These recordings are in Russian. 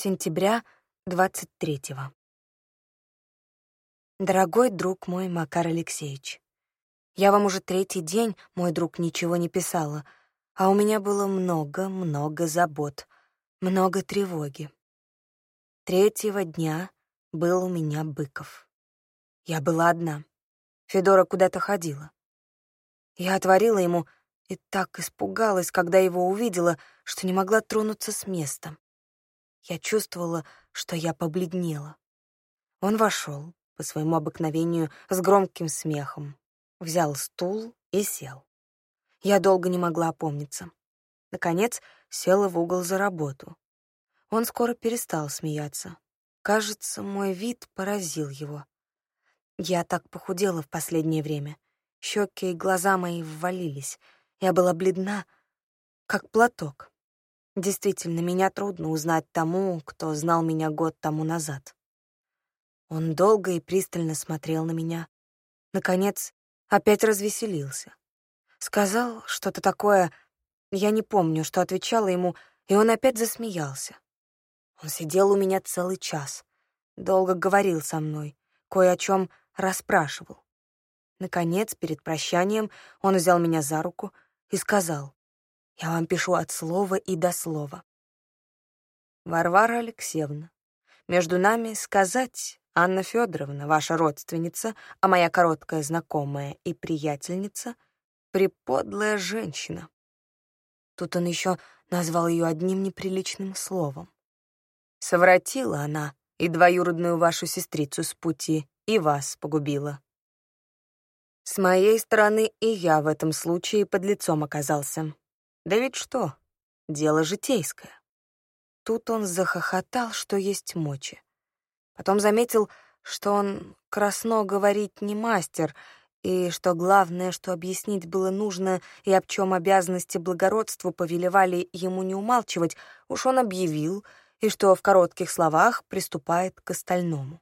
Сентября 23-го. Дорогой друг мой Макар Алексеевич, я вам уже третий день, мой друг, ничего не писала, а у меня было много-много забот, много тревоги. Третьего дня был у меня Быков. Я была одна. Федора куда-то ходила. Я отворила ему и так испугалась, когда его увидела, что не могла тронуться с места. Я чувствовала, что я побледнела. Он вошел, по своему обыкновению, с громким смехом, взял стул и сел. Я долго не могла опомниться. Наконец, села в угол за работу. Он скоро перестал смеяться. Кажется, мой вид поразил его. Я так похудела в последнее время. Щеки и глаза мои ввалились. Я была бледна, как платок. Действительно, меня трудно узнать тому, кто знал меня год тому назад. Он долго и пристально смотрел на меня. Наконец, опять развеселился. Сказал что-то такое, я не помню, что отвечала ему, и он опять засмеялся. Он сидел у меня целый час, долго говорил со мной, кое о чем расспрашивал. Наконец, перед прощанием, он взял меня за руку и сказал, «Я вам пишу от слова и до слова». Варвара Алексеевна, между нами сказать, Анна Федоровна, ваша родственница, а моя короткая знакомая и приятельница, приподлая женщина. Тут он еще назвал ее одним неприличным словом. Совратила она и двоюродную вашу сестрицу с пути, и вас погубила. С моей стороны и я в этом случае под лицом оказался. Да ведь что, дело житейское. Тут он захохотал, что есть мочи. Потом заметил, что он красно говорить не мастер, и что главное, что объяснить было нужно и об чем обязанности благородству повелевали ему не умалчивать, уж он объявил, и что в коротких словах приступает к остальному.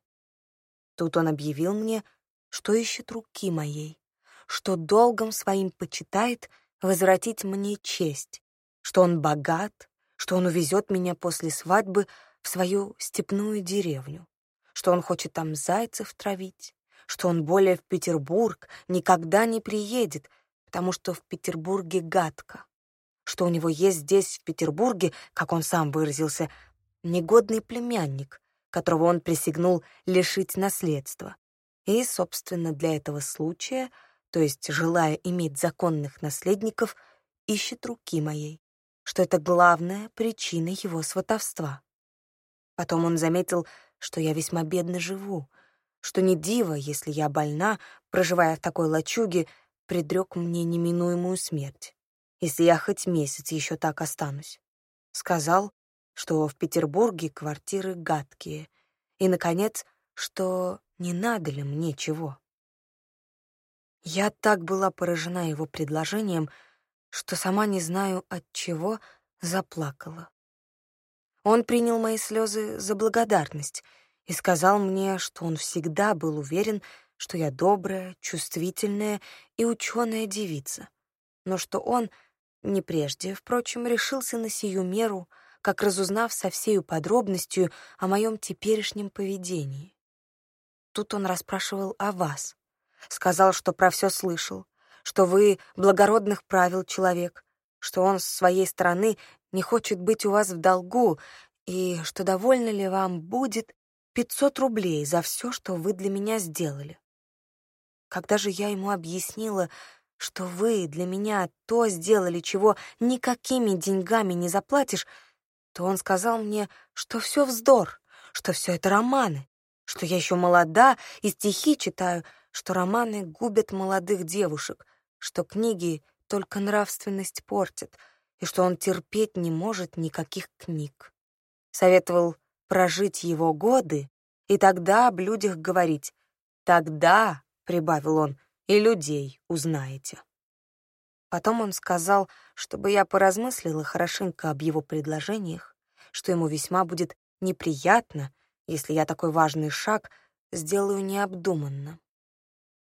Тут он объявил мне, что ищет руки моей, что долгом своим почитает возвратить мне честь, что он богат, что он увезет меня после свадьбы в свою степную деревню, что он хочет там зайцев травить, что он более в Петербург никогда не приедет, потому что в Петербурге гадко, что у него есть здесь, в Петербурге, как он сам выразился, негодный племянник, которого он присягнул лишить наследства. И, собственно, для этого случая, то есть желая иметь законных наследников, ищет руки моей, что это главная причина его сватовства. Потом он заметил, что я весьма бедно живу, что не диво, если я больна, проживая в такой лачуге, предрек мне неминуемую смерть, если я хоть месяц еще так останусь. Сказал, что в Петербурге квартиры гадкие, и, наконец, что не надо ли мне чего. Я так была поражена его предложением, что сама не знаю от чего заплакала. Он принял мои слезы за благодарность и сказал мне, что он всегда был уверен, что я добрая, чувствительная и ученая девица, но что он, не прежде, впрочем, решился на сию меру — как разузнав со всею подробностью о моем теперешнем поведении. Тут он расспрашивал о вас, сказал, что про все слышал, что вы благородных правил человек, что он с своей стороны не хочет быть у вас в долгу и что довольно ли вам будет 500 рублей за все, что вы для меня сделали. Когда же я ему объяснила, что вы для меня то сделали, чего никакими деньгами не заплатишь, то он сказал мне, что все вздор, что все это романы, что я еще молода и стихи читаю, что романы губят молодых девушек, что книги только нравственность портят, и что он терпеть не может никаких книг. Советовал прожить его годы и тогда об людях говорить. «Тогда», — прибавил он, — «и людей узнаете». Потом он сказал, чтобы я поразмыслила хорошенько об его предложениях, что ему весьма будет неприятно, если я такой важный шаг сделаю необдуманно.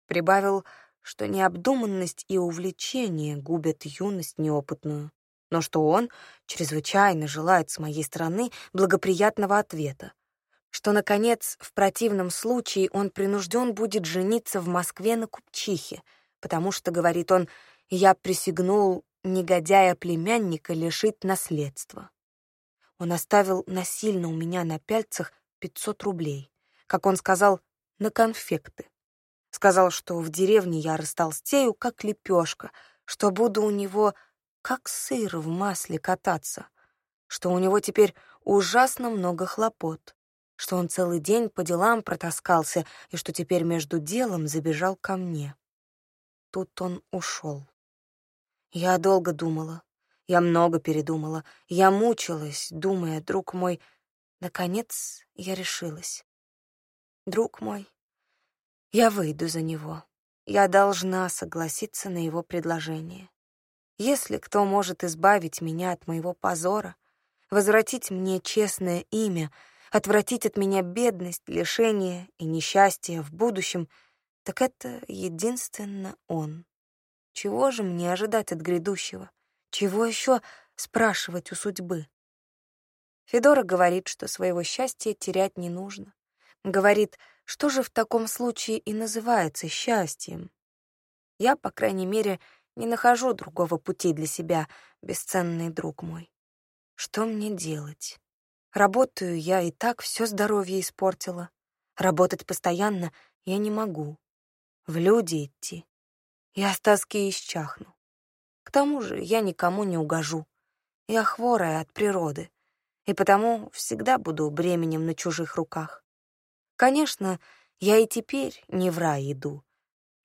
Прибавил, что необдуманность и увлечение губят юность неопытную, но что он чрезвычайно желает с моей стороны благоприятного ответа, что, наконец, в противном случае он принужден будет жениться в Москве на купчихе, потому что, говорит он, я присягнул негодяя племянника лишить наследства. Он оставил насильно у меня на пяльцах 500 рублей, как он сказал, на конфекты. Сказал, что в деревне я растолстею, как лепешка, что буду у него как сыр в масле кататься, что у него теперь ужасно много хлопот, что он целый день по делам протаскался и что теперь между делом забежал ко мне. Тут он ушел. Я долго думала, я много передумала, я мучилась, думая, друг мой, наконец я решилась. Друг мой, я выйду за него. Я должна согласиться на его предложение. Если кто может избавить меня от моего позора, возвратить мне честное имя, отвратить от меня бедность, лишение и несчастье в будущем, так это единственно он. Чего же мне ожидать от грядущего? Чего еще спрашивать у судьбы? Федора говорит, что своего счастья терять не нужно. Говорит, что же в таком случае и называется счастьем? Я, по крайней мере, не нахожу другого пути для себя, бесценный друг мой. Что мне делать? Работаю я и так все здоровье испортила. Работать постоянно я не могу. В люди идти я с тоски исчахну. К тому же я никому не угожу. Я хворая от природы, и потому всегда буду бременем на чужих руках. Конечно, я и теперь не в рай иду.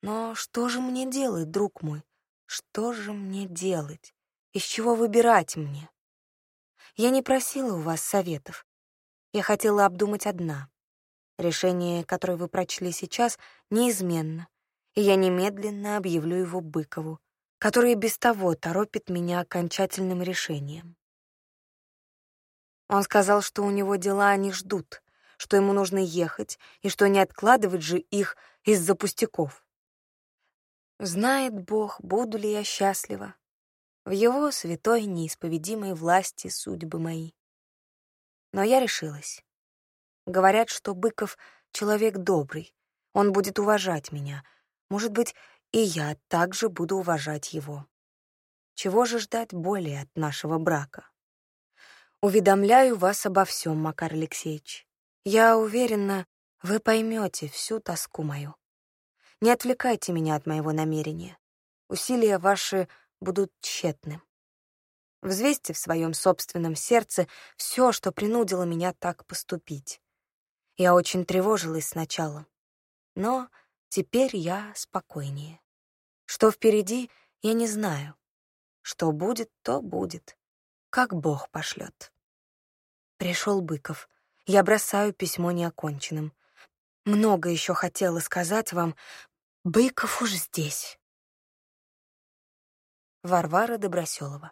Но что же мне делать, друг мой? Что же мне делать? Из чего выбирать мне? Я не просила у вас советов. Я хотела обдумать одна. Решение, которое вы прочли сейчас, неизменно и я немедленно объявлю его Быкову, который без того торопит меня окончательным решением. Он сказал, что у него дела не ждут, что ему нужно ехать, и что не откладывать же их из-за пустяков. Знает Бог, буду ли я счастлива в его святой неисповедимой власти судьбы мои. Но я решилась. Говорят, что Быков — человек добрый, он будет уважать меня — может быть, и я также буду уважать его. Чего же ждать более от нашего брака? Уведомляю вас обо всем, Макар Алексеевич. Я уверена, вы поймете всю тоску мою. Не отвлекайте меня от моего намерения. Усилия ваши будут тщетны. Взвесьте в своем собственном сердце все, что принудило меня так поступить. Я очень тревожилась сначала, но Теперь я спокойнее. Что впереди, я не знаю. Что будет, то будет. Как Бог пошлет. Пришел Быков. Я бросаю письмо неоконченным. Много еще хотела сказать вам. Быков уж здесь. Варвара Доброселова.